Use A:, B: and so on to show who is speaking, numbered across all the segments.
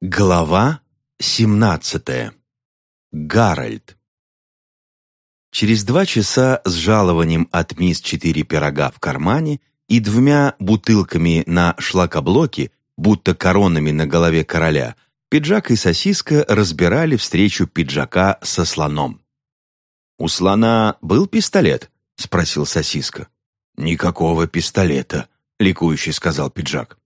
A: Глава 17. Гарольд. Через два часа с жалованием от мисс четыре пирога в кармане и двумя бутылками на шлакоблоке, будто коронами на голове короля, пиджак и сосиска разбирали встречу пиджака со слоном. «У слона был пистолет?» — спросил сосиска. «Никакого пистолета», — ликующий сказал пиджак.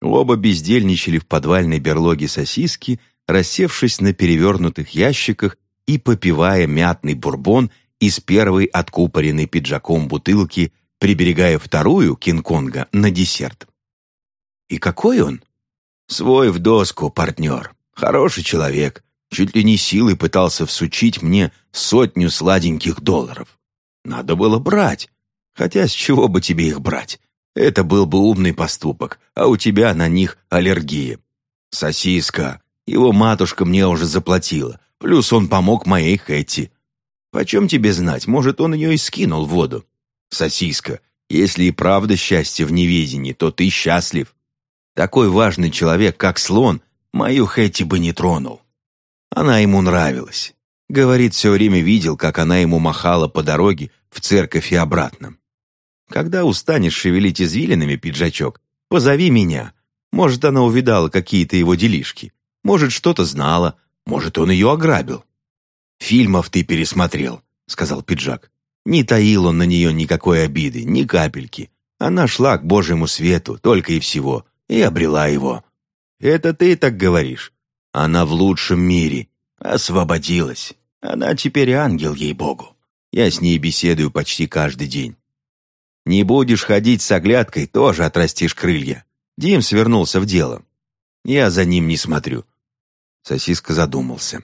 A: Оба бездельничали в подвальной берлоге сосиски, рассевшись на перевернутых ящиках и попивая мятный бурбон из первой откупоренной пиджаком бутылки, приберегая вторую, Кинг-Конга, на десерт. «И какой он?» «Свой в доску, партнер. Хороший человек. Чуть ли не силой пытался всучить мне сотню сладеньких долларов. Надо было брать. Хотя с чего бы тебе их брать? Это был бы умный поступок, а у тебя на них аллергия. Сосиска. Его матушка мне уже заплатила. Плюс он помог моей Хэтти. Почем тебе знать, может, он ее и скинул в воду. Сосиска. Если и правда счастье в неведении, то ты счастлив. Такой важный человек, как слон, мою Хэтти бы не тронул. Она ему нравилась. Говорит, все время видел, как она ему махала по дороге в церковь и обратно. Когда устанешь шевелить извилинами, пиджачок, позови меня. Может, она увидала какие-то его делишки. Может, что-то знала. Может, он ее ограбил. «Фильмов ты пересмотрел», — сказал пиджак. Не таил он на нее никакой обиды, ни капельки. Она шла к Божьему свету, только и всего, и обрела его. «Это ты так говоришь?» Она в лучшем мире. Освободилась. Она теперь ангел, ей-богу. Я с ней беседую почти каждый день. Не будешь ходить с оглядкой, тоже отрастишь крылья. Дим свернулся в дело. Я за ним не смотрю. Сосиска задумался.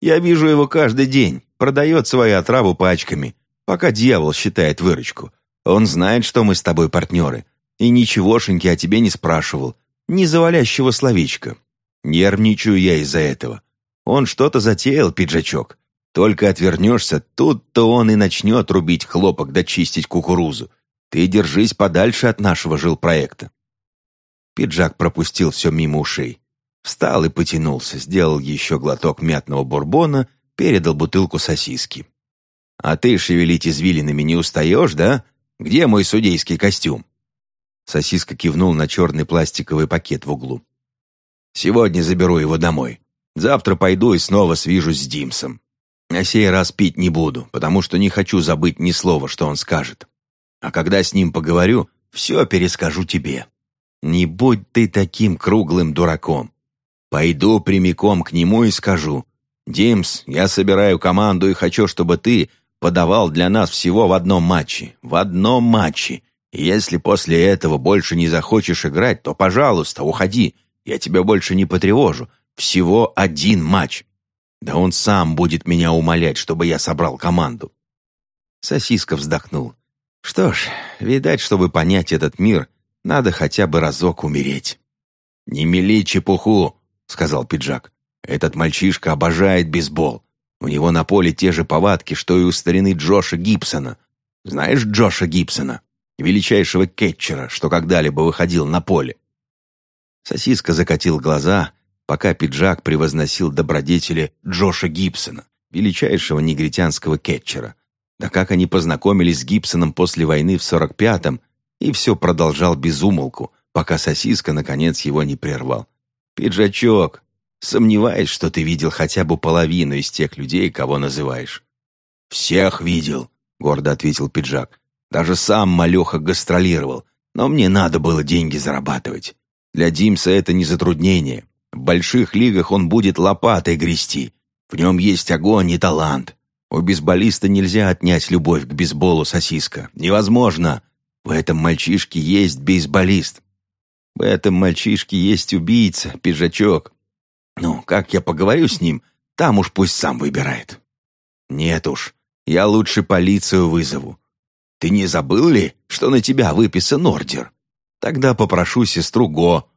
A: Я вижу его каждый день. Продает свою отраву пачками, пока дьявол считает выручку. Он знает, что мы с тобой партнеры. И ничегошеньки о тебе не спрашивал. Ни завалящего словечка. Нервничаю я из-за этого. Он что-то затеял, пиджачок. Только отвернешься, тут-то он и начнет рубить хлопок да чистить кукурузу. Ты держись подальше от нашего жилпроекта». Пиджак пропустил все мимо ушей. Встал и потянулся, сделал еще глоток мятного бурбона, передал бутылку сосиски. «А ты шевелить извилинами не устаешь, да? Где мой судейский костюм?» Сосиска кивнул на черный пластиковый пакет в углу. «Сегодня заберу его домой. Завтра пойду и снова свяжусь с Димсом. На сей раз пить не буду, потому что не хочу забыть ни слова, что он скажет. А когда с ним поговорю, все перескажу тебе. Не будь ты таким круглым дураком. Пойду прямиком к нему и скажу. «Димс, я собираю команду и хочу, чтобы ты подавал для нас всего в одном матче. В одном матче. И если после этого больше не захочешь играть, то, пожалуйста, уходи. Я тебя больше не потревожу. Всего один матч. Да он сам будет меня умолять, чтобы я собрал команду». Сосиска вздохнул. Что ж, видать, чтобы понять этот мир, надо хотя бы разок умереть. «Не мели чепуху», — сказал пиджак. «Этот мальчишка обожает бейсбол. У него на поле те же повадки, что и у старины Джоша Гибсона. Знаешь Джоша Гибсона, величайшего кетчера, что когда-либо выходил на поле?» Сосиска закатил глаза, пока пиджак превозносил добродетели Джоша Гибсона, величайшего негритянского кетчера. Да как они познакомились с Гибсоном после войны в 45-м, и все продолжал безумолку, пока сосиска, наконец, его не прервал. «Пиджачок, сомневаюсь, что ты видел хотя бы половину из тех людей, кого называешь». «Всех видел», — гордо ответил пиджак. «Даже сам малеха гастролировал, но мне надо было деньги зарабатывать. Для Димса это не затруднение. В больших лигах он будет лопатой грести. В нем есть огонь и талант. У бейсболиста нельзя отнять любовь к бейсболу, сосиска. Невозможно. В этом мальчишке есть бейсболист. В этом мальчишке есть убийца, пиджачок. Ну, как я поговорю с ним, там уж пусть сам выбирает. Нет уж, я лучше полицию вызову. Ты не забыл ли, что на тебя выписан ордер? Тогда попрошу сестру Го.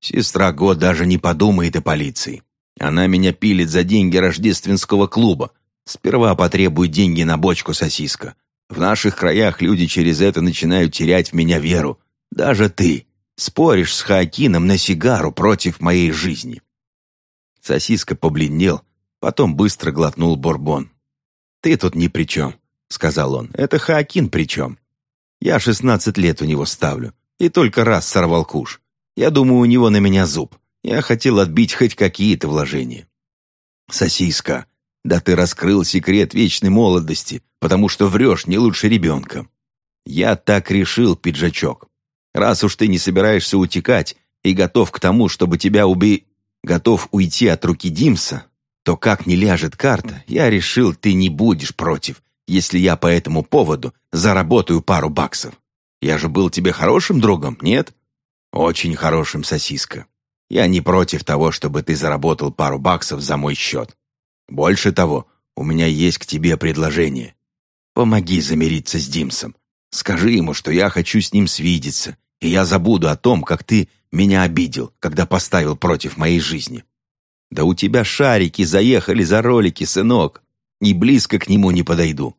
A: Сестра Го даже не подумает о полиции. Она меня пилит за деньги рождественского клуба. Сперва потребуй деньги на бочку сосиска. В наших краях люди через это начинают терять в меня веру. Даже ты споришь с Хаакином на сигару против моей жизни. Сосиска побледнел, потом быстро глотнул бурбон. «Ты тут ни при чем», — сказал он. «Это Хаакин при чем? Я шестнадцать лет у него ставлю, и только раз сорвал куш. Я думаю, у него на меня зуб. Я хотел отбить хоть какие-то вложения». «Сосиска, да ты раскрыл секрет вечной молодости, потому что врешь не лучше ребенка». «Я так решил, пиджачок. Раз уж ты не собираешься утекать и готов к тому, чтобы тебя уби... готов уйти от руки Димса, то как не ляжет карта, я решил, ты не будешь против, если я по этому поводу заработаю пару баксов. Я же был тебе хорошим другом, нет? Очень хорошим, сосиска. Я не против того, чтобы ты заработал пару баксов за мой счет. Больше того, у меня есть к тебе предложение. Помоги замириться с Димсом. Скажи ему, что я хочу с ним свидеться, и я забуду о том, как ты меня обидел, когда поставил против моей жизни. Да у тебя шарики заехали за ролики, сынок. Ни близко к нему не подойду.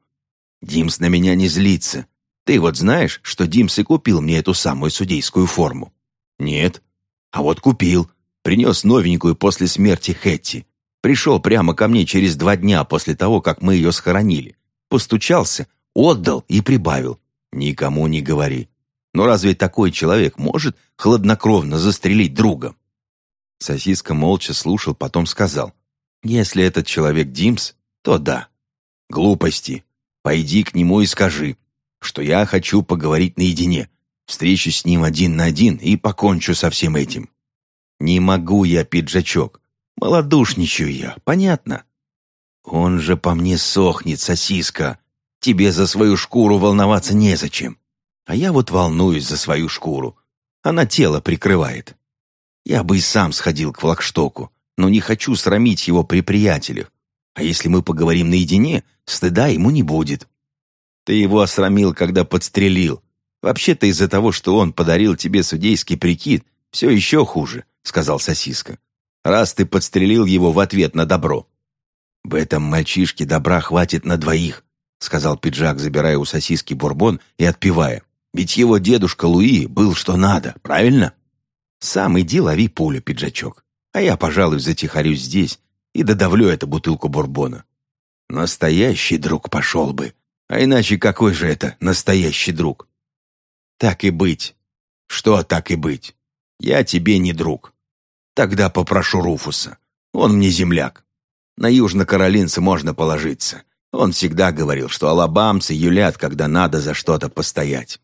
A: Димс на меня не злится. Ты вот знаешь, что Димс и купил мне эту самую судейскую форму? Нет. А вот купил. Принес новенькую после смерти Хэтти. Пришел прямо ко мне через два дня после того, как мы ее схоронили. Постучался, отдал и прибавил. Никому не говори. Но разве такой человек может хладнокровно застрелить друга? Сосиска молча слушал, потом сказал. «Если этот человек Димс, то да. Глупости. Пойди к нему и скажи, что я хочу поговорить наедине. Встречусь с ним один на один и покончу со всем этим. Не могу я, пиджачок. Молодушничаю я, понятно? Он же по мне сохнет, сосиска. Тебе за свою шкуру волноваться незачем. А я вот волнуюсь за свою шкуру. Она тело прикрывает. Я бы и сам сходил к флагштоку, но не хочу срамить его при приятелях. А если мы поговорим наедине, стыда ему не будет. Ты его осрамил, когда подстрелил. Вообще-то из-за того, что он подарил тебе судейский прикид, все еще хуже, сказал сосиска. Раз ты подстрелил его в ответ на добро. В этом мальчишке добра хватит на двоих, сказал пиджак, забирая у сосиски бурбон и отпивая. Ведь его дедушка Луи был что надо, правильно? Сам иди лови пулю, пиджачок. А я, пожалуй, затихарюсь здесь и додавлю эту бутылку бурбона. Настоящий друг пошел бы. А иначе какой же это настоящий друг? Так и быть. Что так и быть? Я тебе не друг. Тогда попрошу Руфуса. Он мне земляк. На южно-каролинца можно положиться. Он всегда говорил, что алабамцы юлят, когда надо за что-то постоять.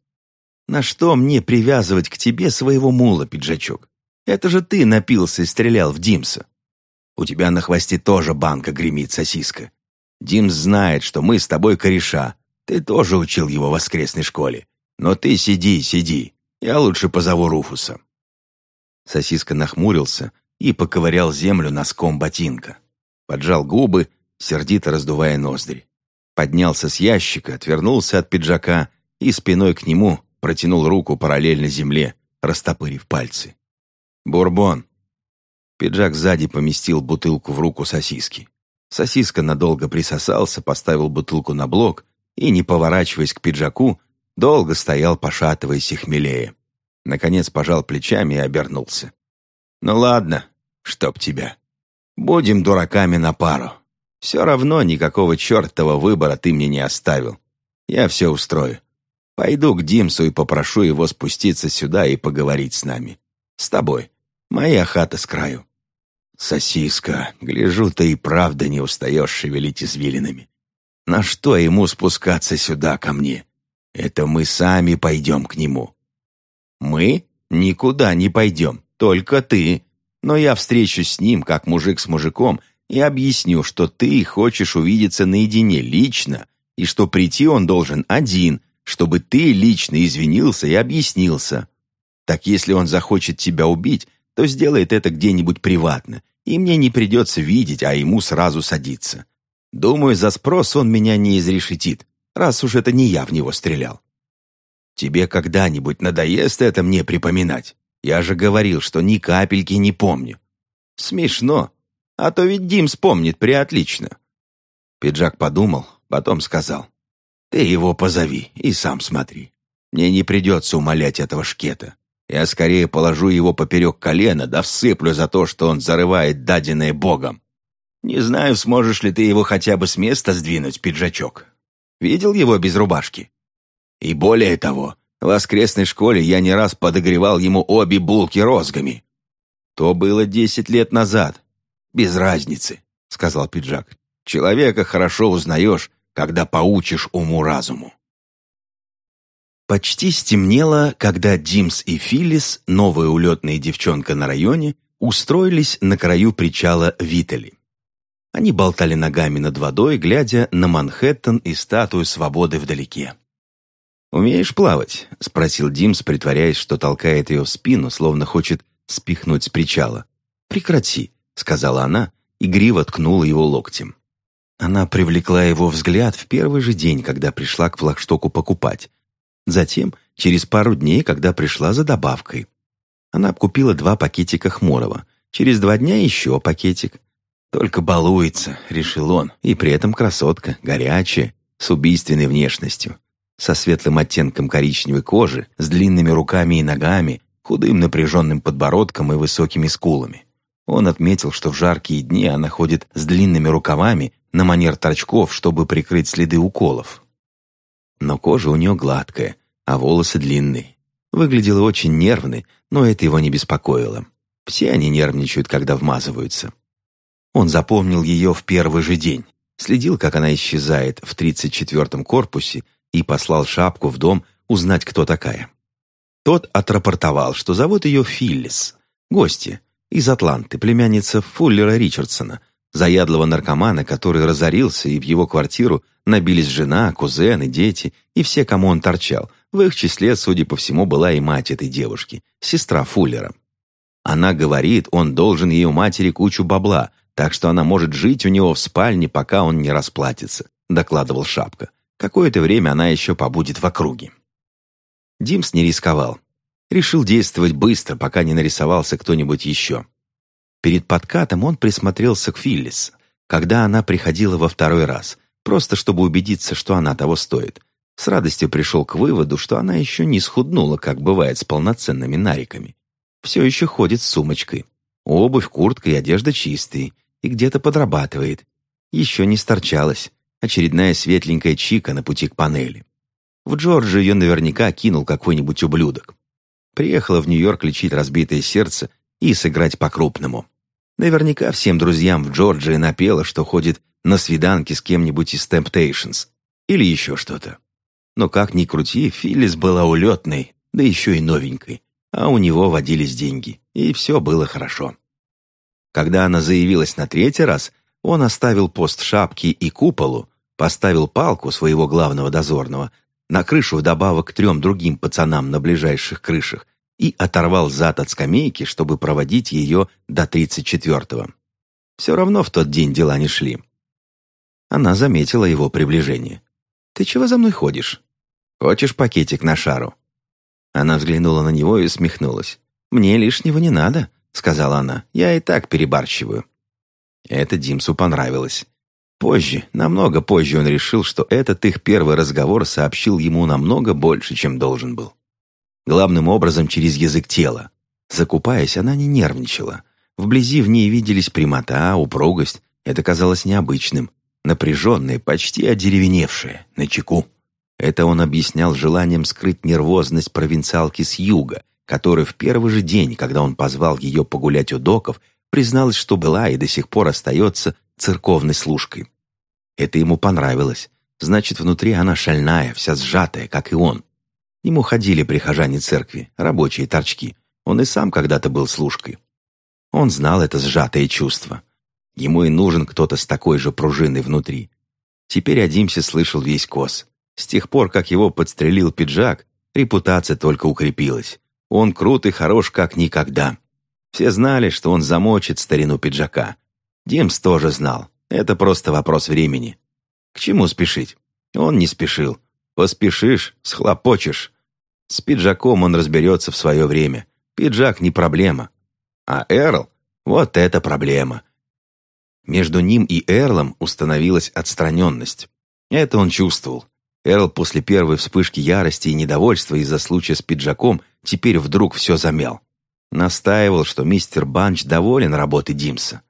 A: На что мне привязывать к тебе своего мула, пиджачок? Это же ты напился и стрелял в Димса. У тебя на хвосте тоже банка гремит сосиска. Димс знает, что мы с тобой кореша. Ты тоже учил его в воскресной школе. Но ты сиди, сиди. Я лучше позову Руфуса». Сосиска нахмурился и поковырял землю носком ботинка. Поджал губы, сердито раздувая ноздри. Поднялся с ящика, отвернулся от пиджака и спиной к нему протянул руку параллельно земле, растопырив пальцы. «Бурбон!» Пиджак сзади поместил бутылку в руку сосиски. Сосиска надолго присосался, поставил бутылку на блок и, не поворачиваясь к пиджаку, долго стоял, пошатываясь и хмелее. Наконец пожал плечами и обернулся. «Ну ладно, чтоб тебя. Будем дураками на пару. Все равно никакого чертова выбора ты мне не оставил. Я все устрою. Пойду к Димсу и попрошу его спуститься сюда и поговорить с нами. С тобой. Моя хата с краю. Сосиска, гляжу, ты и правда не устаешь шевелить извилинами. На что ему спускаться сюда ко мне? Это мы сами пойдем к нему. Мы никуда не пойдем, только ты. Но я встречусь с ним, как мужик с мужиком, и объясню, что ты хочешь увидеться наедине лично, и что прийти он должен один, чтобы ты лично извинился и объяснился. Так если он захочет тебя убить, то сделает это где-нибудь приватно, и мне не придется видеть, а ему сразу садиться. Думаю, за спрос он меня не изрешетит, раз уж это не я в него стрелял. Тебе когда-нибудь надоест это мне припоминать? Я же говорил, что ни капельки не помню. Смешно. А то ведь Дим вспомнит приотлично. Пиджак подумал, потом сказал. Ты его позови и сам смотри. Мне не придется умолять этого шкета. Я скорее положу его поперек колена, да всыплю за то, что он зарывает даденное Богом. Не знаю, сможешь ли ты его хотя бы с места сдвинуть, пиджачок. Видел его без рубашки? И более того, в воскресной школе я не раз подогревал ему обе булки розгами. То было десять лет назад. Без разницы, сказал пиджак. Человека хорошо узнаешь, когда поучишь уму-разуму. Почти стемнело, когда Димс и Филлис, новая улетная девчонка на районе, устроились на краю причала Витали. Они болтали ногами над водой, глядя на Манхэттен и статую свободы вдалеке. «Умеешь плавать?» — спросил Димс, притворяясь, что толкает ее в спину, словно хочет спихнуть с причала. «Прекрати», — сказала она, и гриво ткнула его локтем. Она привлекла его взгляд в первый же день, когда пришла к флагштоку покупать, Затем, через пару дней, когда пришла за добавкой. Она купила два пакетика хмурого. Через два дня еще пакетик. Только балуется, решил он, и при этом красотка, горячая, с убийственной внешностью, со светлым оттенком коричневой кожи, с длинными руками и ногами, худым напряженным подбородком и высокими скулами. Он отметил, что в жаркие дни она ходит с длинными рукавами на манер торчков, чтобы прикрыть следы уколов но кожа у нее гладкая, а волосы длинные. Выглядела очень нервной, но это его не беспокоило. Все они нервничают, когда вмазываются. Он запомнил ее в первый же день, следил, как она исчезает в 34-м корпусе и послал шапку в дом узнать, кто такая. Тот отрапортовал, что зовут ее Филлис, гости, из Атланты, племянница Фуллера Ричардсона – заядлого наркомана, который разорился, и в его квартиру набились жена, кузены, дети и все, кому он торчал. В их числе, судя по всему, была и мать этой девушки, сестра Фуллера. Она говорит, он должен ее матери кучу бабла, так что она может жить у него в спальне, пока он не расплатится, докладывал Шапка. Какое-то время она еще побудет в округе. Димс не рисковал. Решил действовать быстро, пока не нарисовался кто-нибудь еще. Перед подкатом он присмотрелся к Филлис, когда она приходила во второй раз, просто чтобы убедиться, что она того стоит. С радостью пришел к выводу, что она еще не схуднула, как бывает с полноценными нариками. Все еще ходит с сумочкой. Обувь, куртка и одежда чистые, и где-то подрабатывает. Еще не сторчалась. Очередная светленькая чика на пути к панели. В Джорджи ее наверняка кинул какой-нибудь ублюдок. Приехала в Нью-Йорк лечить разбитое сердце и сыграть по-крупному. Наверняка всем друзьям в Джорджии напела, что ходит на свиданки с кем-нибудь из Temptations или еще что-то. Но как ни крути, Филлис была улетной, да еще и новенькой, а у него водились деньги, и все было хорошо. Когда она заявилась на третий раз, он оставил пост шапки и куполу, поставил палку своего главного дозорного на крышу вдобавок к трем другим пацанам на ближайших крышах и оторвал зад от скамейки, чтобы проводить ее до тридцать четвертого. Все равно в тот день дела не шли. Она заметила его приближение. «Ты чего за мной ходишь? Хочешь пакетик на шару?» Она взглянула на него и усмехнулась. «Мне лишнего не надо», — сказала она. «Я и так перебарщиваю». Это Димсу понравилось. Позже, намного позже он решил, что этот их первый разговор сообщил ему намного больше, чем должен был главным образом через язык тела. Закупаясь, она не нервничала. Вблизи в ней виделись прямота, упругость. Это казалось необычным, напряженное, почти одеревеневшее, на чеку. Это он объяснял желанием скрыть нервозность провинциалки с юга, которая в первый же день, когда он позвал ее погулять у доков, призналась, что была и до сих пор остается церковной служкой. Это ему понравилось. Значит, внутри она шальная, вся сжатая, как и он. Ему ходили прихожане церкви, рабочие торчки. Он и сам когда-то был служкой. Он знал это сжатое чувство. Ему и нужен кто-то с такой же пружиной внутри. Теперь Адимси слышал весь кос. С тех пор, как его подстрелил пиджак, репутация только укрепилась. Он крут и хорош, как никогда. Все знали, что он замочит старину пиджака. Димс тоже знал. Это просто вопрос времени. К чему спешить? Он не спешил. Поспешишь, схлопочешь. С пиджаком он разберется в свое время. Пиджак не проблема. А Эрл — вот это проблема. Между ним и Эрлом установилась отстраненность. Это он чувствовал. Эрл после первой вспышки ярости и недовольства из-за случая с пиджаком теперь вдруг все замял. Настаивал, что мистер Банч доволен работой Димса.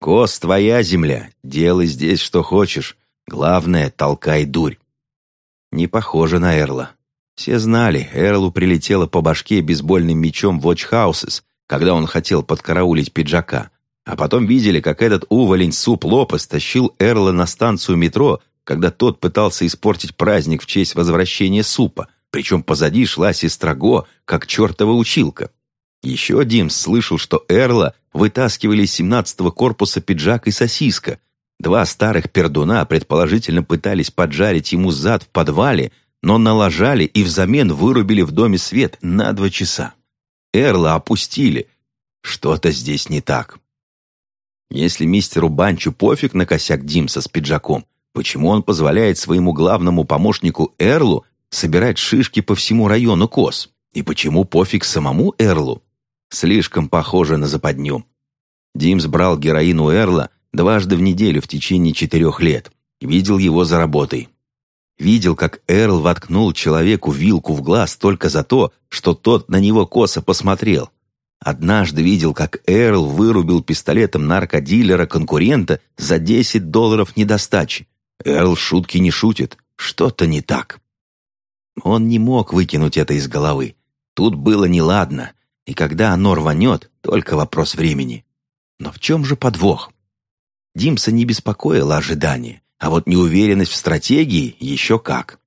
A: «Кос, твоя земля, делай здесь что хочешь. Главное, толкай дурь». Не похоже на Эрла. Все знали, Эрлу прилетело по башке бейсбольным мечом в Watch когда он хотел подкараулить пиджака. А потом видели, как этот уволень Суп Лопес тащил Эрла на станцию метро, когда тот пытался испортить праздник в честь возвращения Супа, причем позади шла сестра Го, как чертова училка. Еще Димс слышал, что Эрла вытаскивали из 17-го корпуса пиджак и сосиска. Два старых пердуна предположительно пытались поджарить ему зад в подвале, но налажали и взамен вырубили в доме свет на два часа. Эрла опустили. Что-то здесь не так. Если мистеру Банчу пофиг на косяк Димса с пиджаком, почему он позволяет своему главному помощнику Эрлу собирать шишки по всему району Кос? И почему пофиг самому Эрлу? Слишком похоже на западню. Димс брал героин у Эрла дважды в неделю в течение четырех лет. Видел его за работой. Видел, как Эрл воткнул человеку вилку в глаз только за то, что тот на него косо посмотрел. Однажды видел, как Эрл вырубил пистолетом наркодилера-конкурента за 10 долларов недостачи. Эрл шутки не шутит, что-то не так. Он не мог выкинуть это из головы. Тут было неладно, и когда оно рванет, только вопрос времени. Но в чем же подвох? Димса не беспокоило ожидание, а вот неуверенность в стратегии еще как.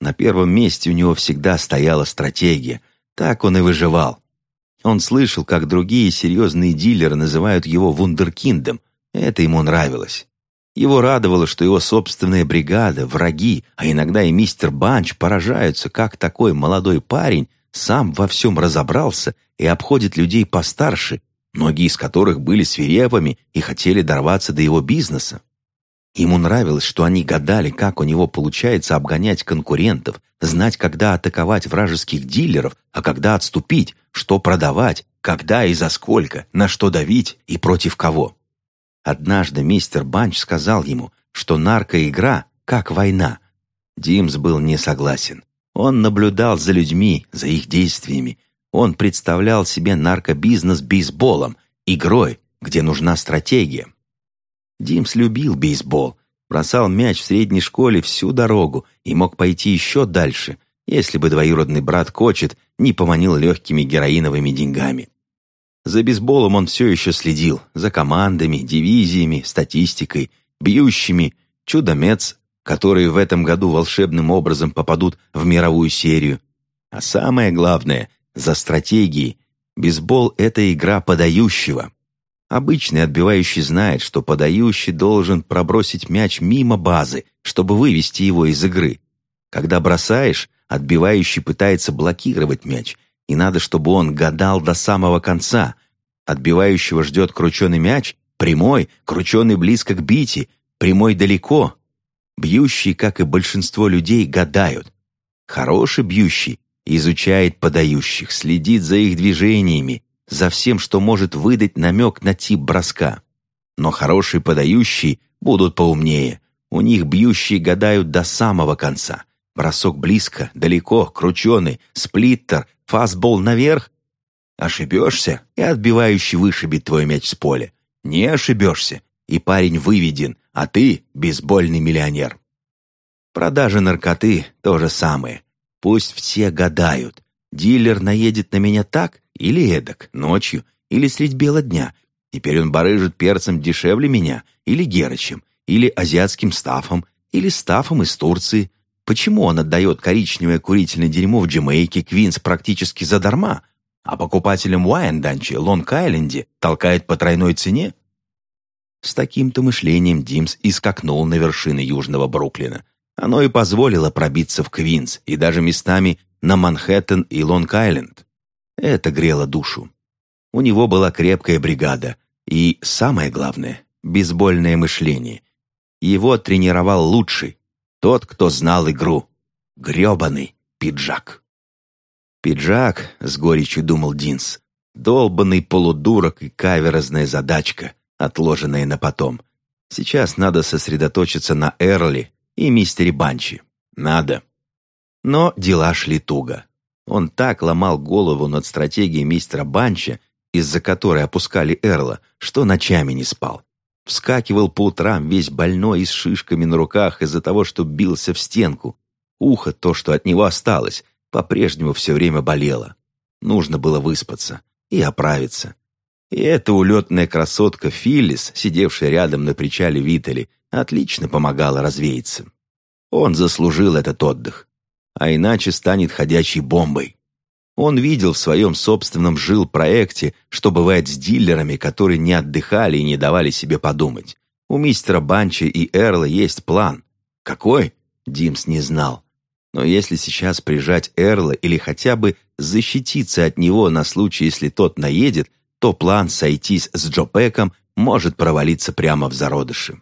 A: На первом месте у него всегда стояла стратегия, так он и выживал. Он слышал, как другие серьезные дилеры называют его вундеркиндом. Это ему нравилось. Его радовало, что его собственная бригада, враги, а иногда и мистер Банч поражаются, как такой молодой парень сам во всем разобрался и обходит людей постарше, многие из которых были свирепыми и хотели дорваться до его бизнеса. Ему нравилось, что они гадали, как у него получается обгонять конкурентов, знать, когда атаковать вражеских дилеров, а когда отступить, что продавать, когда и за сколько, на что давить и против кого. Однажды мистер Банч сказал ему, что наркоигра как война. Димс был не согласен. Он наблюдал за людьми, за их действиями. Он представлял себе наркобизнес бейсболом, игрой, где нужна стратегия. Димс любил бейсбол, бросал мяч в средней школе всю дорогу и мог пойти еще дальше, если бы двоюродный брат Кочет не поманил легкими героиновыми деньгами. За бейсболом он все еще следил, за командами, дивизиями, статистикой, бьющими, чудо-мец, которые в этом году волшебным образом попадут в мировую серию. А самое главное, за стратегией. Бейсбол — это игра подающего. Обычный отбивающий знает, что подающий должен пробросить мяч мимо базы, чтобы вывести его из игры. Когда бросаешь, отбивающий пытается блокировать мяч, и надо, чтобы он гадал до самого конца. Отбивающего ждет крученый мяч, прямой, крученый близко к бите, прямой далеко. Бьющий, как и большинство людей, гадают. Хороший бьющий изучает подающих, следит за их движениями, за всем, что может выдать намек на тип броска. Но хорошие подающие будут поумнее. У них бьющие гадают до самого конца. Бросок близко, далеко, крученый, сплиттер, фастбол наверх. Ошибешься, и отбивающий вышибет твой мяч с поля. Не ошибешься, и парень выведен, а ты бейсбольный миллионер. Продажа наркоты — то же самое. Пусть все гадают. Дилер наедет на меня так, или эдак, ночью, или средь бела дня. Теперь он барыжит перцем дешевле меня, или Герычем, или азиатским стафом, или стафом из Турции. Почему он отдает коричневое курительное дерьмо в Джамайке, Квинс практически задарма, а покупателям Уайенданчи, Лонг-Айленде толкает по тройной цене? С таким-то мышлением Димс и скакнул на вершины Южного Бруклина. Оно и позволило пробиться в Квинс и даже местами на Манхэттен и Лонг-Айленд. Это грело душу. У него была крепкая бригада и, самое главное, бейсбольное мышление. Его тренировал лучший, тот, кто знал игру. грёбаный пиджак. Пиджак, с горечью думал Динс, долбанный полудурок и каверзная задачка, отложенная на потом. Сейчас надо сосредоточиться на Эрли и мистере Банчи. Надо. Но дела шли туго. Он так ломал голову над стратегией мистера Банча, из-за которой опускали Эрла, что ночами не спал. Вскакивал по утрам весь больной и с шишками на руках из-за того, что бился в стенку. Ухо, то, что от него осталось, по-прежнему все время болело. Нужно было выспаться и оправиться. И эта улетная красотка Филлис, сидевшая рядом на причале Витали, отлично помогала развеяться. Он заслужил этот отдых, а иначе станет ходячей бомбой. Он видел в своем собственном жил-проекте, что бывает с дилерами, которые не отдыхали и не давали себе подумать. У мистера Банча и Эрла есть план. Какой? Димс не знал. Но если сейчас прижать Эрла или хотя бы защититься от него на случай, если тот наедет, то план сойтись с Джо Пэком может провалиться прямо в зародыше.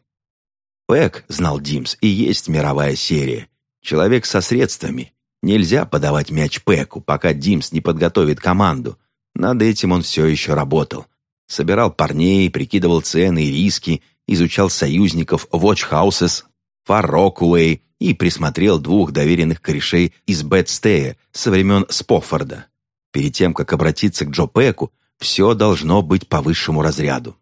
A: Пэк, знал Димс, и есть мировая серия. Человек со средствами. Нельзя подавать мяч Пэку, пока Димс не подготовит команду. Над этим он все еще работал. Собирал парней, прикидывал цены и риски, изучал союзников Watch Houses, Far Rockaway и присмотрел двух доверенных корешей из Бэтстея со времен Спофорда. Перед тем, как обратиться к Джо Пеку, все должно быть по высшему разряду.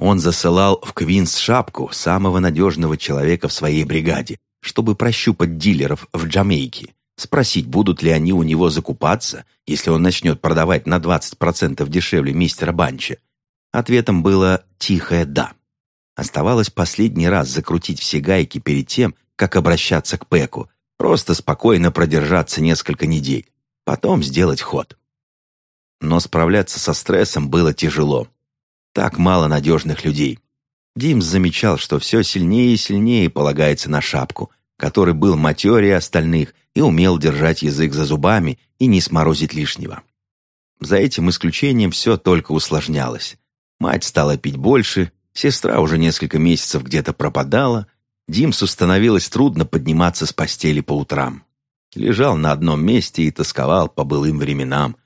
A: Он засылал в Квинс шапку самого надежного человека в своей бригаде, чтобы прощупать дилеров в Джамейке, спросить, будут ли они у него закупаться, если он начнет продавать на 20% дешевле мистера Банча. Ответом было тихое «да». Оставалось последний раз закрутить все гайки перед тем, как обращаться к Пеку, просто спокойно продержаться несколько недель, потом сделать ход. Но справляться со стрессом было тяжело. Так мало надежных людей. Димс замечал, что все сильнее и сильнее полагается на шапку, который был матерее остальных и умел держать язык за зубами и не сморозить лишнего. За этим исключением все только усложнялось. Мать стала пить больше, сестра уже несколько месяцев где-то пропадала, Димсу становилось трудно подниматься с постели по утрам. Лежал на одном месте и тосковал по былым временам.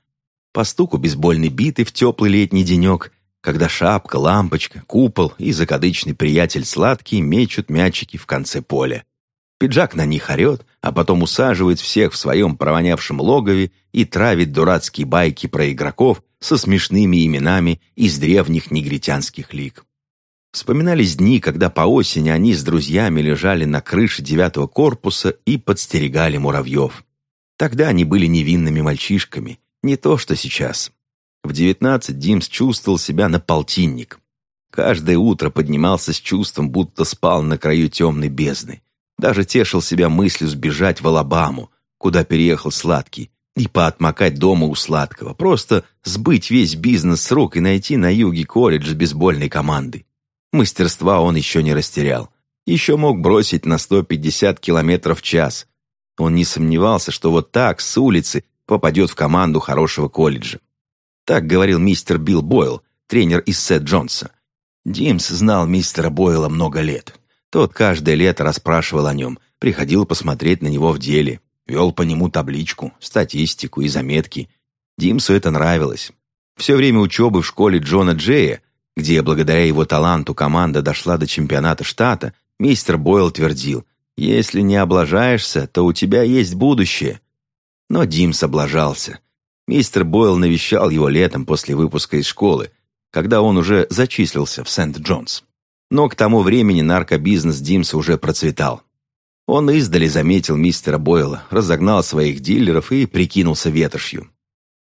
A: По стуку бейсбольной биты в теплый летний денек, когда шапка, лампочка, купол и закадычный приятель сладкий мечут мячики в конце поля. Пиджак на них орет, а потом усаживает всех в своем провонявшем логове и травит дурацкие байки про игроков со смешными именами из древних негритянских лиг. Вспоминались дни, когда по осени они с друзьями лежали на крыше девятого корпуса и подстерегали муравьев. Тогда они были невинными мальчишками, не то что сейчас. В девятнадцать Димс чувствовал себя на полтинник. Каждое утро поднимался с чувством, будто спал на краю темной бездны. Даже тешил себя мыслью сбежать в Алабаму, куда переехал Сладкий, и поотмокать дома у Сладкого, просто сбыть весь бизнес с рук и найти на юге колледж бейсбольной командой. Мастерства он еще не растерял. Еще мог бросить на 150 километров в час. Он не сомневался, что вот так, с улицы, попадет в команду хорошего колледжа. Так говорил мистер Билл Бойл, тренер из Сет Джонса. Димс знал мистера Бойла много лет. Тот каждое лето расспрашивал о нем, приходил посмотреть на него в деле, вел по нему табличку, статистику и заметки. Димсу это нравилось. Все время учебы в школе Джона Джея где благодаря его таланту команда дошла до чемпионата штата, мистер Бойл твердил, «Если не облажаешься, то у тебя есть будущее». Но Димс облажался. Мистер Бойл навещал его летом после выпуска из школы, когда он уже зачислился в Сент-Джонс. Но к тому времени наркобизнес Димса уже процветал. Он издали заметил мистера Бойла, разогнал своих дилеров и прикинулся ветошью.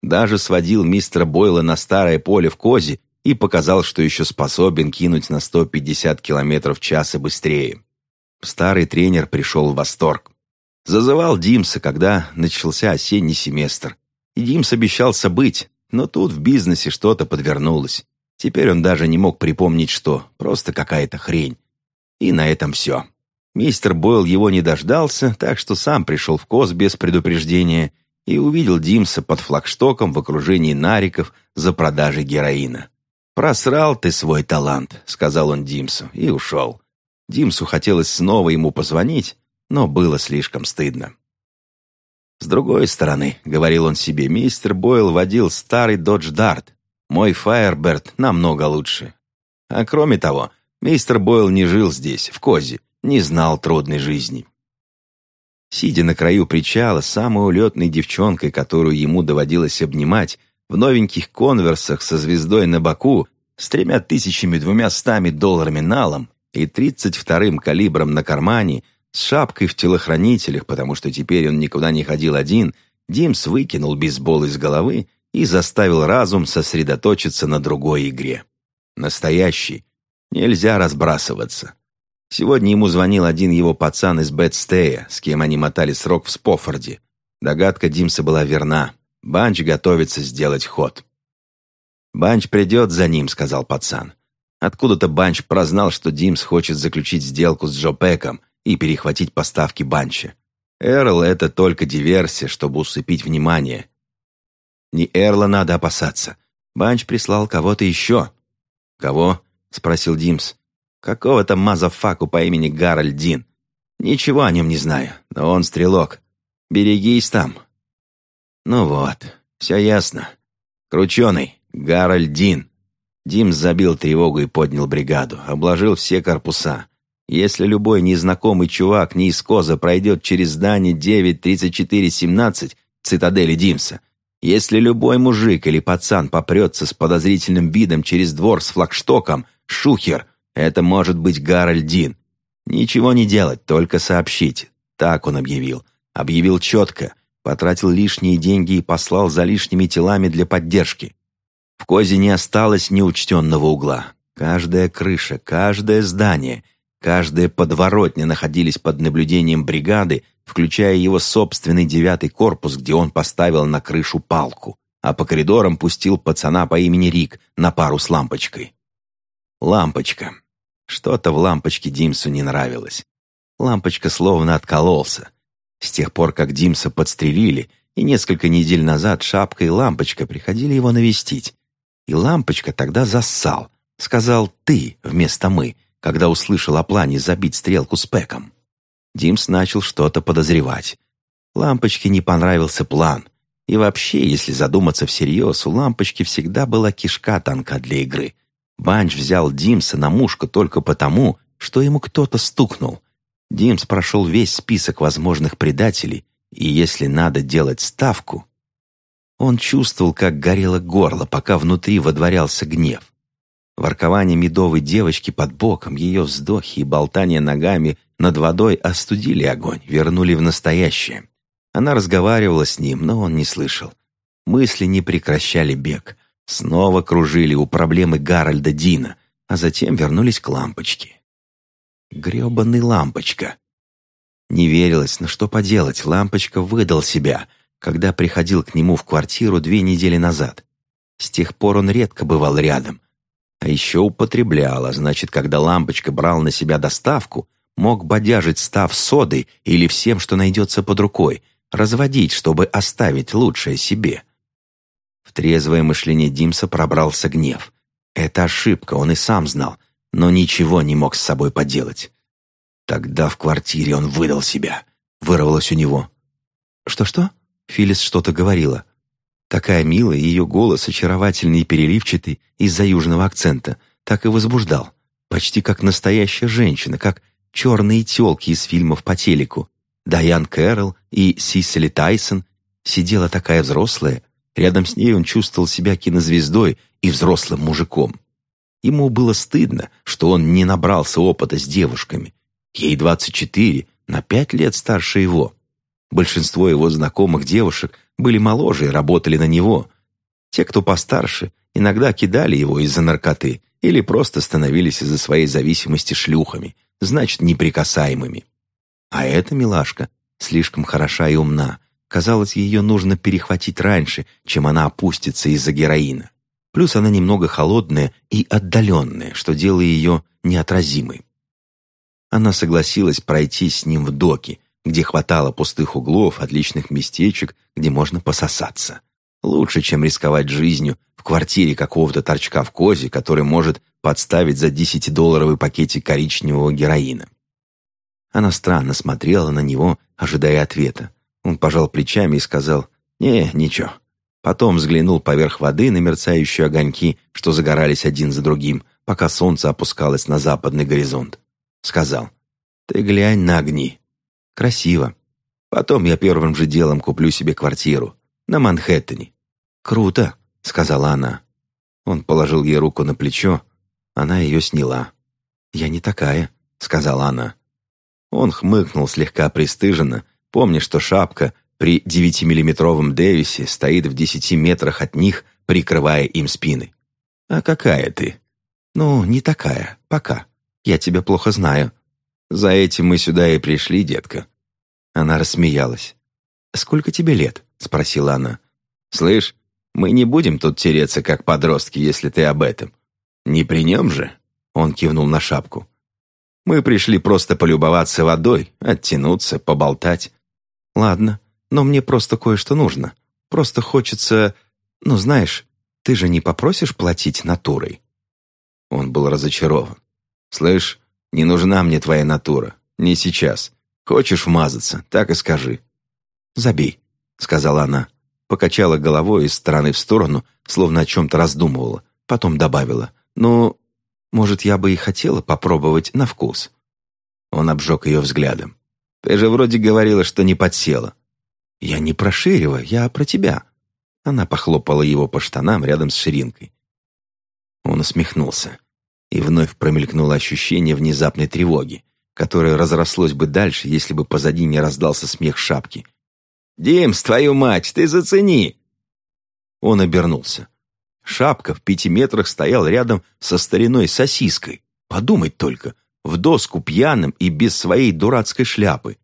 A: Даже сводил мистера Бойла на старое поле в Козе и показал, что еще способен кинуть на 150 км в час и быстрее. Старый тренер пришел в восторг. Зазывал Димса, когда начался осенний семестр. Димс обещался быть, но тут в бизнесе что-то подвернулось. Теперь он даже не мог припомнить, что, просто какая-то хрень. И на этом все. Мистер Бойл его не дождался, так что сам пришел в КОС без предупреждения и увидел Димса под флагштоком в окружении нариков за продажей героина. «Просрал ты свой талант», — сказал он Димсу, и ушел. Димсу хотелось снова ему позвонить, но было слишком стыдно. «С другой стороны», — говорил он себе, — «мистер Бойл водил старый Додж Дарт. Мой Фаерберт намного лучше. А кроме того, мистер Бойл не жил здесь, в Козе, не знал трудной жизни». Сидя на краю причала, самой улетной девчонкой, которую ему доводилось обнимать, в новеньких конверсах со звездой на боку, с тремя тысячами двумя стами долларами налом и тридцать вторым калибром на кармане, с шапкой в телохранителях, потому что теперь он никуда не ходил один, Димс выкинул бейсбол из головы и заставил разум сосредоточиться на другой игре. Настоящий. Нельзя разбрасываться. Сегодня ему звонил один его пацан из Бэтстея, с кем они мотали срок в Спофорде. Догадка Димса была верна. Банч готовится сделать ход. «Банч придет за ним», — сказал пацан. Откуда-то Банч прознал, что Димс хочет заключить сделку с Джо Пеком и перехватить поставки Банча. Эрл — это только диверсия, чтобы усыпить внимание. Не Эрла надо опасаться. Банч прислал кого-то еще. «Кого?» — спросил Димс. Какого-то мазафаку по имени Гарольд Дин. Ничего о нем не знаю, но он стрелок. Берегись там. Ну вот, все ясно. Крученый, Гарольд Дин. Дим забил тревогу и поднял бригаду, обложил все корпуса. Если любой незнакомый чувак не из Коз а пройдет через здание 93417 цитадели Димса, если любой мужик или пацан попрется с подозрительным видом через двор с флагштоком, шухер, это может быть Гарольдин. Ничего не делать, только сообщить. Так он объявил. Объявил четко. Потратил лишние деньги и послал за лишними телами для поддержки. В Козе не осталось неучтенного угла. Каждая крыша, каждое здание, каждая подворотня находились под наблюдением бригады, включая его собственный девятый корпус, где он поставил на крышу палку, а по коридорам пустил пацана по имени Рик на пару с лампочкой. Лампочка. Что-то в лампочке Димсу не нравилось. Лампочка словно откололся. С тех пор, как Димса подстрелили, и несколько недель назад Шапка и Лампочка приходили его навестить. И Лампочка тогда зассал. Сказал «ты» вместо «мы», когда услышал о плане забить стрелку с Пеком. Димс начал что-то подозревать. Лампочке не понравился план. И вообще, если задуматься всерьез, у Лампочки всегда была кишка танка для игры. Банч взял Димса на мушку только потому, что ему кто-то стукнул. Димс прошел весь список возможных предателей, и если надо делать ставку... Он чувствовал, как горело горло, пока внутри водворялся гнев. Воркование медовой девочки под боком, ее вздохи и болтание ногами над водой остудили огонь, вернули в настоящее. Она разговаривала с ним, но он не слышал. Мысли не прекращали бег. Снова кружили у проблемы Гарольда Дина, а затем вернулись к лампочке. Грёбаный лампочка. Не верилось, но что поделать, лампочка выдал себя, когда приходил к нему в квартиру две недели назад. С тех пор он редко бывал рядом. А еще употреблял, а значит, когда лампочка брал на себя доставку, мог бодяжить став содой или всем, что найдется под рукой, разводить, чтобы оставить лучшее себе. В трезвое мышление Димса пробрался гнев. Это ошибка, он и сам знал, но ничего не мог с собой поделать. Тогда в квартире он выдал себя. Вырвалось у него. «Что-что?» Филис что-то говорила. Такая милая, ее голос очаровательный и переливчатый из-за южного акцента, так и возбуждал. Почти как настоящая женщина, как черные телки из фильмов по телеку. Дайан Кэрролл и Сисели Тайсон сидела такая взрослая, Рядом с ней он чувствовал себя кинозвездой и взрослым мужиком. Ему было стыдно, что он не набрался опыта с девушками. Ей 24, на пять лет старше его. Большинство его знакомых девушек были моложе и работали на него. Те, кто постарше, иногда кидали его из-за наркоты или просто становились из-за своей зависимости шлюхами, значит, неприкасаемыми. А эта милашка слишком хороша и умна, Казалось, ее нужно перехватить раньше, чем она опустится из-за героина. Плюс она немного холодная и отдаленная, что делает ее неотразимой. Она согласилась пройти с ним в доки, где хватало пустых углов, отличных местечек, где можно пососаться. Лучше, чем рисковать жизнью в квартире какого-то торчка в козе, который может подставить за 10-долларовый пакетик коричневого героина. Она странно смотрела на него, ожидая ответа. Он пожал плечами и сказал «Не, ничего». Потом взглянул поверх воды на мерцающие огоньки, что загорались один за другим, пока солнце опускалось на западный горизонт. Сказал «Ты глянь на огни. Красиво. Потом я первым же делом куплю себе квартиру. На Манхэттене». «Круто», — сказала она. Он положил ей руку на плечо. Она ее сняла. «Я не такая», — сказала она. Он хмыкнул слегка пристыженно, помня, что шапка при девятимиллиметровом Дэвисе стоит в десяти метрах от них, прикрывая им спины. «А какая ты?» «Ну, не такая, пока. Я тебя плохо знаю». «За этим мы сюда и пришли, детка». Она рассмеялась. «Сколько тебе лет?» — спросила она. «Слышь, мы не будем тут тереться, как подростки, если ты об этом. Не при нем же?» Он кивнул на шапку. «Мы пришли просто полюбоваться водой, оттянуться, поболтать». «Ладно, но мне просто кое-что нужно. Просто хочется... Ну, знаешь, ты же не попросишь платить натурой?» Он был разочарован. «Слышь, не нужна мне твоя натура. Не сейчас. Хочешь вмазаться, так и скажи». «Забей», — сказала она покачала головой из стороны в сторону, словно о чем-то раздумывала. Потом добавила, «Ну, может, я бы и хотела попробовать на вкус». Он обжег ее взглядом. «Ты же вроде говорила, что не подсела». «Я не про Ширева, я про тебя». Она похлопала его по штанам рядом с ширинкой. Он усмехнулся, и вновь промелькнуло ощущение внезапной тревоги, которое разрослось бы дальше, если бы позади не раздался смех шапки, «Димс, твою мать, ты зацени!» Он обернулся. Шапка в пяти метрах стоял рядом со стариной сосиской. Подумать только, в доску пьяным и без своей дурацкой шляпы.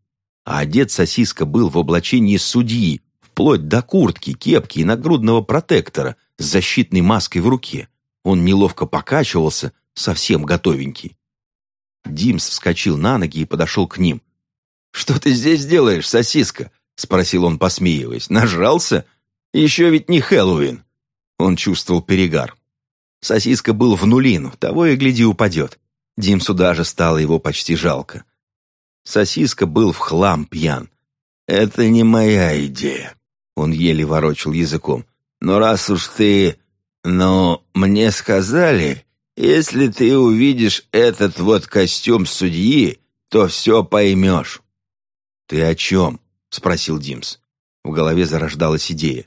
A: А одет сосиска был в облачении судьи, вплоть до куртки, кепки и нагрудного протектора с защитной маской в руке. Он неловко покачивался, совсем готовенький. Димс вскочил на ноги и подошел к ним. «Что ты здесь делаешь, сосиска? — спросил он, посмеиваясь. «Нажрался? Еще ведь не Хэллоуин!» Он чувствовал перегар. Сосиска был в нулину, того и гляди упадет. Димсу даже стало его почти жалко. Сосиска был в хлам пьян. «Это не моя идея», — он еле ворочал языком. «Но раз уж ты... Но мне сказали, если ты увидишь этот вот костюм судьи, то все поймешь». «Ты о чем?» — спросил Димс. В голове зарождалась идея.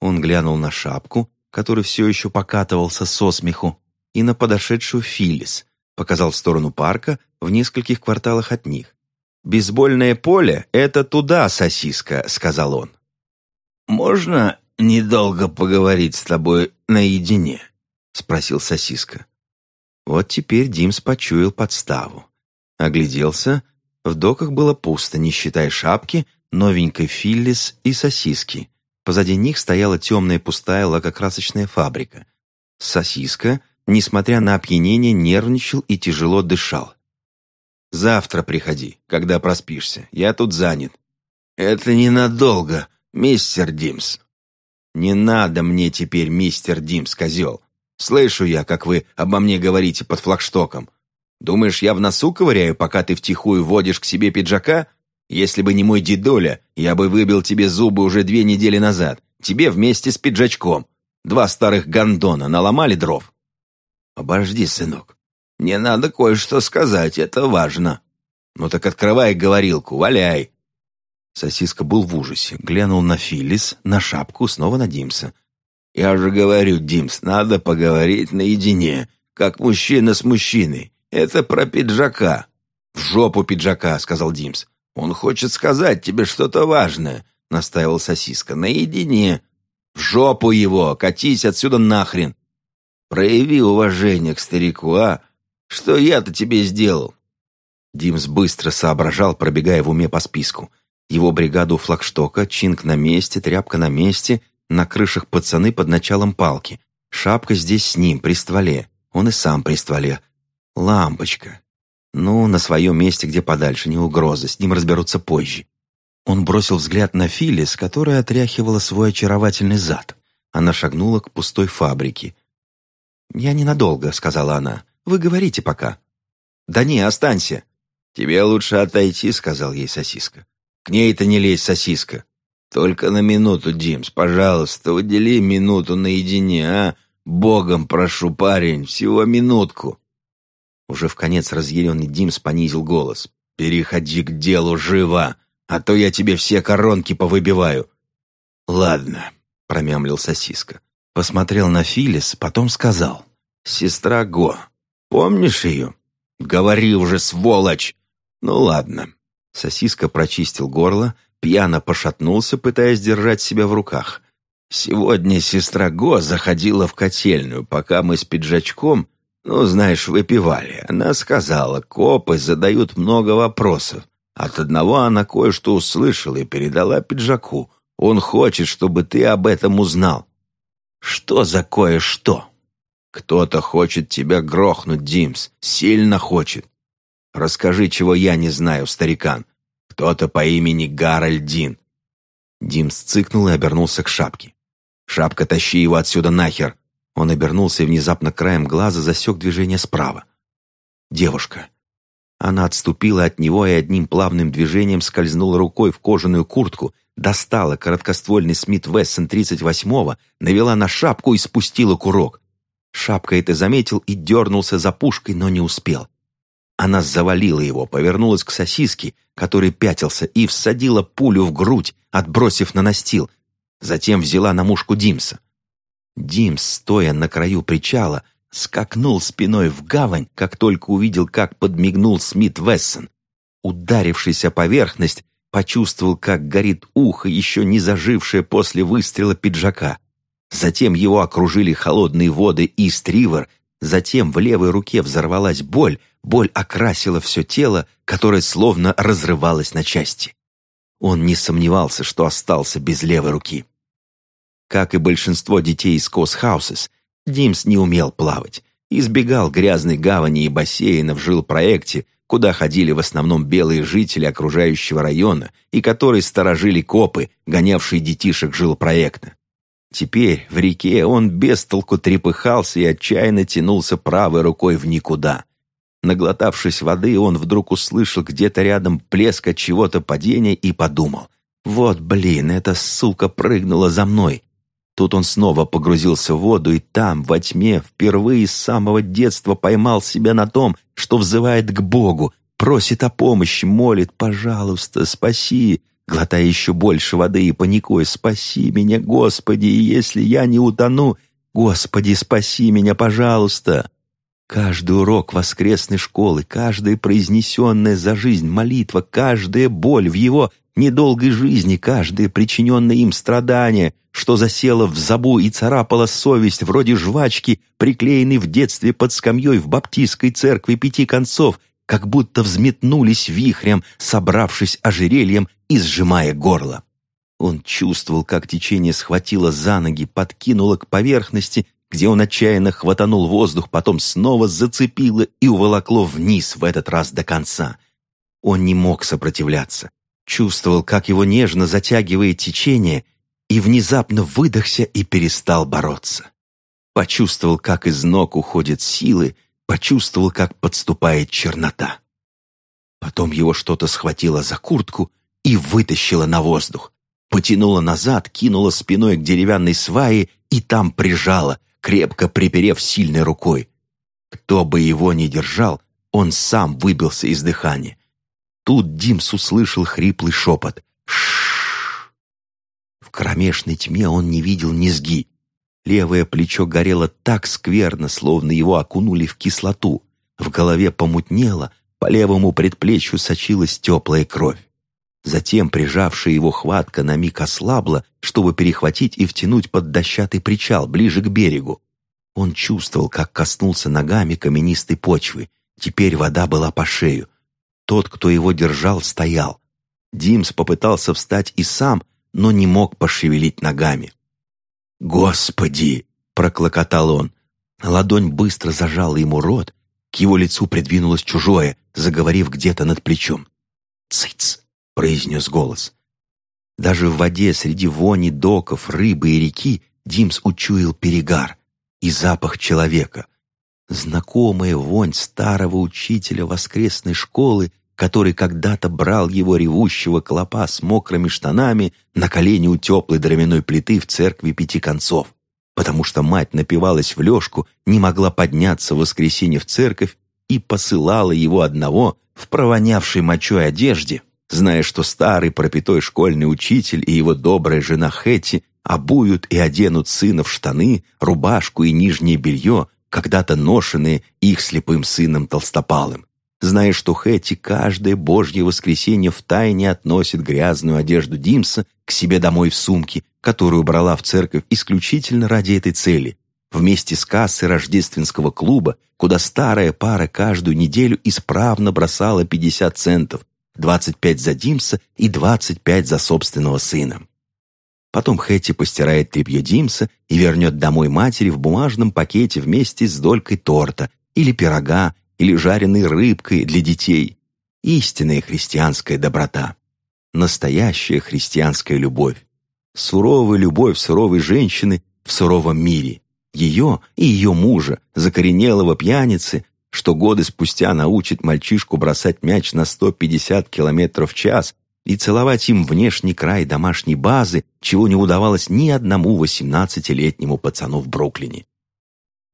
A: Он глянул на шапку, который все еще покатывался со смеху, и на подошедшую Филлис, показал в сторону парка в нескольких кварталах от них. «Бейсбольное поле — это туда, сосиска», — сказал он. «Можно недолго поговорить с тобой наедине?» — спросил сосиска. Вот теперь Димс почуял подставу. Огляделся. В доках было пусто, не считая шапки, новенькой Филлис и сосиски. Позади них стояла темная пустая лакокрасочная фабрика. Сосиска, несмотря на опьянение, нервничал и тяжело дышал. «Завтра приходи, когда проспишься. Я тут занят». «Это ненадолго, мистер Димс». «Не надо мне теперь, мистер Димс, козел. Слышу я, как вы обо мне говорите под флагштоком. Думаешь, я в носу ковыряю, пока ты втихую водишь к себе пиджака? Если бы не мой дедуля, я бы выбил тебе зубы уже две недели назад. Тебе вместе с пиджачком. Два старых гондона наломали дров. Обожди, сынок. Мне надо кое-что сказать, это важно. Ну так открывай говорилку, валяй. Сосиска был в ужасе, глянул на Филлис, на шапку, снова на Димса. «Я же говорю, Димс, надо поговорить наедине, как мужчина с мужчиной. Это про пиджака». «В жопу пиджака», — сказал Димс. «Он хочет сказать тебе что-то важное», — настаивал сосиска. «Наедине. В жопу его! Катись отсюда нахрен! Прояви уважение к старику, а? Что я-то тебе сделал?» Димс быстро соображал, пробегая в уме по списку. Его бригаду флагштока, чинг на месте, тряпка на месте, на крышах пацаны под началом палки. Шапка здесь с ним, при стволе. Он и сам при стволе. Лампочка. Ну, на своем месте, где подальше, не угроза, с ним разберутся позже. Он бросил взгляд на Филлис, которая отряхивала свой очаровательный зад. Она шагнула к пустой фабрике. «Я ненадолго», — сказала она. «Вы говорите пока». «Да не, останься». «Тебе лучше отойти», — сказал ей сосиска. «К ней-то не лезь, сосиска. Только на минуту, Димс, пожалуйста, удели минуту наедине, а? Богом прошу, парень, всего минутку». Уже в конец разъяренный Димс понизил голос. «Переходи к делу живо! а то я тебе все коронки повыбиваю». «Ладно», — промямлил сосиска. Посмотрел на Филис, потом сказал. «Сестра Го, помнишь ее?» «Говори уже, сволочь!» «Ну ладно». Сосиска прочистил горло, пьяно пошатнулся, пытаясь держать себя в руках. «Сегодня сестра Го заходила в котельную, пока мы с пиджачком, ну, знаешь, выпивали. Она сказала, копы задают много вопросов. От одного она кое-что услышала и передала пиджаку. Он хочет, чтобы ты об этом узнал». «Что за кое-что?» «Кто-то хочет тебя грохнуть, Димс, сильно хочет. Расскажи, чего я не знаю, старикан. Кто-то по имени Гарольд Дин». Димс цыкнул и обернулся к шапке. «Шапка, тащи его отсюда нахер!» Он обернулся и внезапно краем глаза засек движение справа. «Девушка». Она отступила от него и одним плавным движением скользнула рукой в кожаную куртку, достала короткоствольный Смит Вессон 38-го, навела на шапку и спустила курок. Шапка это заметил и дернулся за пушкой, но не успел. Она завалила его, повернулась к сосиске, который пятился, и всадила пулю в грудь, отбросив на настил. Затем взяла на мушку Димса. Димс, стоя на краю причала, скакнул спиной в гавань, как только увидел, как подмигнул Смит Вессон. Ударившись о поверхность, почувствовал, как горит ухо, еще не зажившее после выстрела пиджака. Затем его окружили холодные воды Ист-Ривер, затем в левой руке взорвалась боль, боль окрасила все тело, которое словно разрывалось на части. Он не сомневался, что остался без левой руки. Как и большинство детей из Косхаусес, Димс не умел плавать, избегал грязной гавани и бассейна в жилпроекте, куда ходили в основном белые жители окружающего района и которые сторожили копы, гонявшие детишек жилпроекта. Теперь в реке он без толку трепыхался и отчаянно тянулся правой рукой в никуда. Наглотавшись воды, он вдруг услышал где-то рядом плеск от чего-то падения и подумал. «Вот, блин, эта сука прыгнула за мной!» Тут он снова погрузился в воду, и там, во тьме, впервые с самого детства поймал себя на том, что взывает к Богу, просит о помощи, молит «пожалуйста, спаси», глотая еще больше воды и паникуя «Спаси меня, Господи, и если я не утону, Господи, спаси меня, пожалуйста!» Каждый урок воскресной школы, каждая произнесенная за жизнь молитва, каждая боль в его недолгой жизни, каждое причиненное им страдание, что засело в забу и царапало совесть вроде жвачки, приклеенной в детстве под скамьей в баптистской церкви пяти концов, как будто взметнулись вихрем, собравшись ожерельем и сжимая горло. Он чувствовал, как течение схватило за ноги, подкинуло к поверхности, где он отчаянно хватанул воздух, потом снова зацепило и уволокло вниз в этот раз до конца. Он не мог сопротивляться. Чувствовал, как его нежно затягивает течение, и внезапно выдохся и перестал бороться. Почувствовал, как из ног уходят силы, почувствовал, как подступает чернота. Потом его что-то схватило за куртку и вытащило на воздух. Потянуло назад, кинуло спиной к деревянной свае и там прижало, крепко приперев сильной рукой. Кто бы его ни держал, он сам выбился из дыхания. Тут Димс услышал хриплый шепот. Шш. В кромешной тьме он не видел низги. Левое плечо горело так скверно, словно его окунули в кислоту. В голове помутнело, по левому предплечью сочилась теплая кровь. Затем прижавшая его хватка на миг ослабла, чтобы перехватить и втянуть под дощатый причал ближе к берегу. Он чувствовал, как коснулся ногами каменистой почвы. Теперь вода была по шею. Тот, кто его держал, стоял. Димс попытался встать и сам, но не мог пошевелить ногами. «Господи!» — проклокотал он. Ладонь быстро зажала ему рот, к его лицу придвинулось чужое, заговорив где-то над плечом. «Цыц!» — произнес голос. Даже в воде среди вони доков, рыбы и реки Димс учуял перегар и запах человека. Знакомая вонь старого учителя воскресной школы, который когда-то брал его ревущего клопа с мокрыми штанами на колени у теплой дровяной плиты в церкви пяти концов, потому что мать напивалась в лёжку, не могла подняться в воскресенье в церковь и посылала его одного в провонявшей мочой одежде зная, что старый пропитой школьный учитель и его добрая жена Хэти обуют и оденут сына в штаны, рубашку и нижнее белье, когда-то ношенные их слепым сыном Толстопалым, зная, что Хэти каждое божье воскресенье втайне относит грязную одежду Димса к себе домой в сумке, которую брала в церковь исключительно ради этой цели, вместе с кассой рождественского клуба, куда старая пара каждую неделю исправно бросала 50 центов, 25 за Димса и 25 за собственного сына. Потом Хэти постирает тряпье Димса и вернет домой матери в бумажном пакете вместе с долькой торта или пирога, или жареной рыбкой для детей. Истинная христианская доброта. Настоящая христианская любовь. Суровая любовь суровой женщины в суровом мире. Ее и ее мужа, закоренелого пьяницы, что годы спустя научит мальчишку бросать мяч на 150 км в час и целовать им внешний край домашней базы, чего не удавалось ни одному восемнадцатилетнему пацану в Бруклине.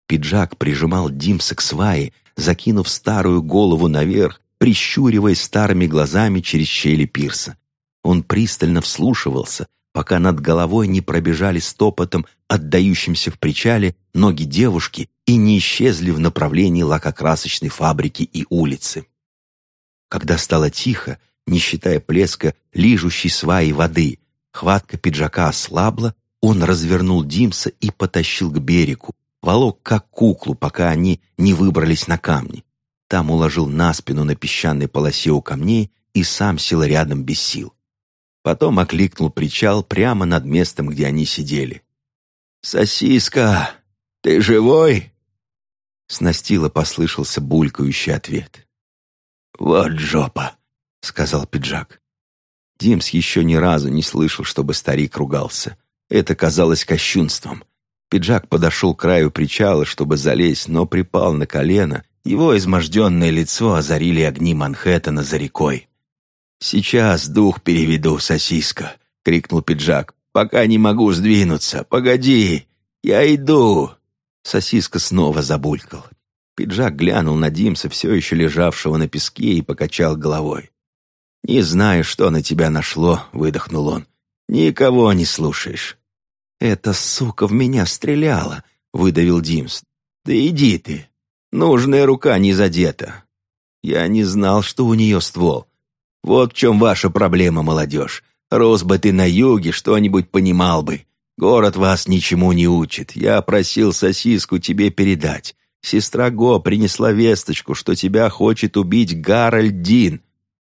A: Пиджак прижимал Димса к свае, закинув старую голову наверх, прищуриваясь старыми глазами через щели пирса. Он пристально вслушивался, пока над головой не пробежали стопотом, отдающимся в причале, ноги девушки и не исчезли в направлении лакокрасочной фабрики и улицы. Когда стало тихо, не считая плеска лижущей сваи воды. Хватка пиджака ослабла, он развернул Димса и потащил к берегу, волок как куклу, пока они не выбрались на камни. Там уложил на спину на песчаной полосе у камней и сам сел рядом без сил. Потом окликнул причал прямо над местом, где они сидели. «Сосиска, ты живой?» С настила послышался булькающий ответ. «Вот жопа!» — сказал пиджак. Димс еще ни разу не слышал, чтобы старик ругался. Это казалось кощунством. Пиджак подошел к краю причала, чтобы залезть, но припал на колено. Его изможденное лицо озарили огни Манхэттена за рекой. «Сейчас дух переведу, сосиска!» — крикнул пиджак. «Пока не могу сдвинуться. Погоди! Я иду!» Сосиска снова забулькал. Пиджак глянул на Димса, все еще лежавшего на песке, и покачал головой. «Не знаю, что на тебя нашло», — выдохнул он. «Никого не слушаешь». «Эта сука в меня стреляла», — выдавил Димс. «Да иди ты. Нужная рука не задета». «Я не знал, что у нее ствол. Вот в чем ваша проблема, молодежь. Рос бы ты на юге, что-нибудь понимал бы. Город вас ничему не учит. Я просил сосиску тебе передать. Сестра Го принесла весточку, что тебя хочет убить Гарольд Дин.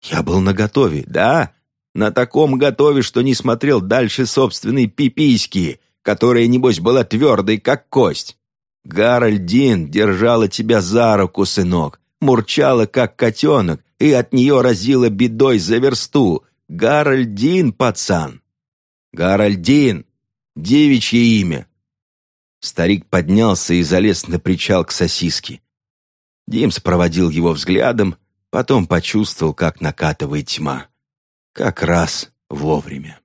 A: Я был наготове, да? На таком готове, что не смотрел дальше собственной пиписьки, которая, небось, была твердой, как кость. Гарольдин держала тебя за руку, сынок, мурчала, как котенок, и от нее разила бедой за версту. Гарольдин, пацан! Гарольдин! Девичье имя! Старик поднялся и залез на причал к сосиске. Димс проводил его взглядом, Потом почувствовал, как накатывает тьма. Как раз вовремя.